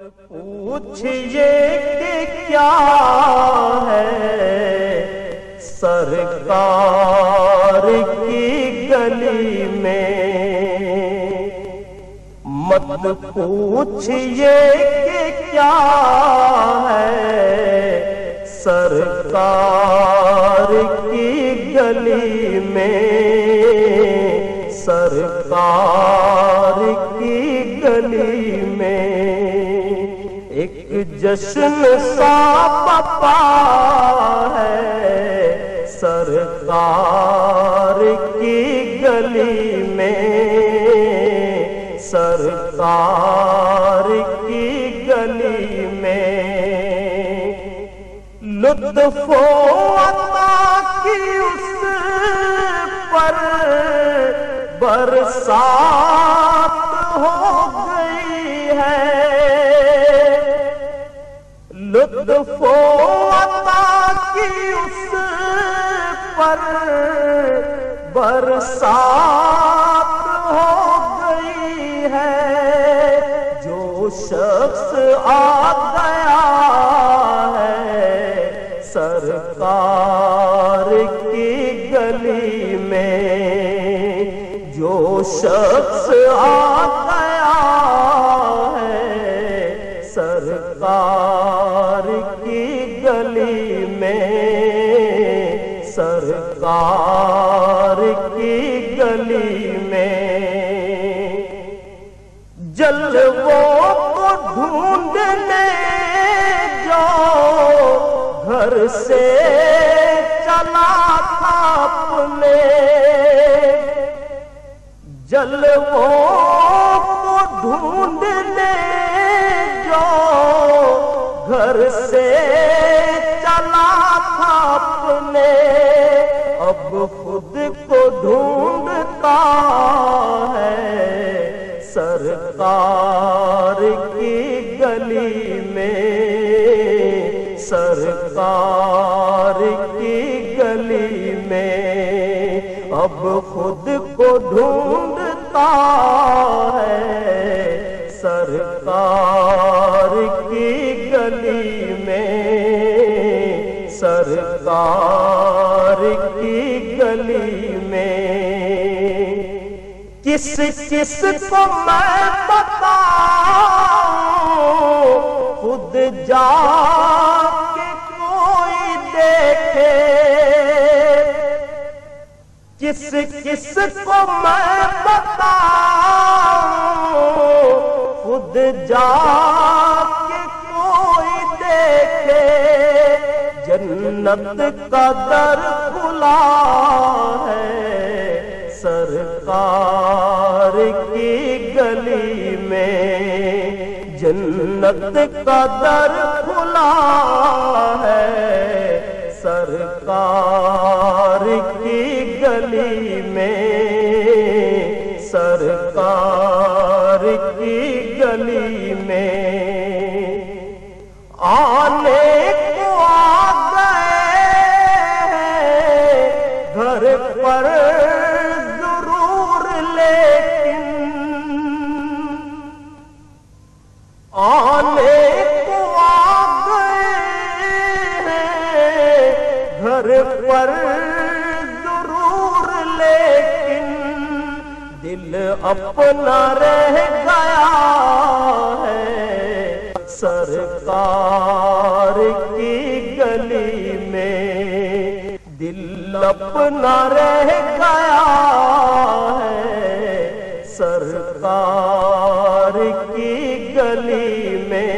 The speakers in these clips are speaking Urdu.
پوچھئے کہ کیا ہے سرکار کی گلی میں؟ مت پوچھئے کہ کیا ہے سرکار کی گلی میں؟ سرکار کی گلی ایک جشن سا پپا ہے۔ سرکار کی گلی میں۔ سرکار کی گلی میں۔ لطف و عطا کی اس پر برسات لطف و عطا کی اس پر برسات ہو گئی ہے۔ جو شخص آ گیا ہے سرکار کی گلی میں، جو شخص آ گلی میں سرکار کی گلی میں جلووں کو ڈھونڈنے جو گھر سے چلا تھا اپنے۔ جلووں گلی میں سرکار کی گلی میں اب خود کو ڈھونڈتا ہے سرکار کی گلی میں سرکار کی گلی میں کس کس کو میں خود جا کے کوئی دیکھے۔ کس کس کو میں بتاؤں؟ خود جا کے کوئی دیکھے۔ جنت کا در کھلا ہے۔ سرکار کی گلی میں جنت کا در کھلا ہے۔ سرکار کی گلی میں، سرکار کی گلی میں۔ آنے کو آ گئے گھر پر پر ضرور، لیکن دل اپنا رہ گیا ہے۔ سرکار کی گلی میں دل اپنا رہ گیا ہے۔ سرکار کی گلی میں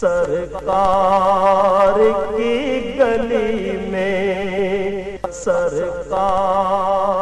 سرکار کی گلی سرکار۔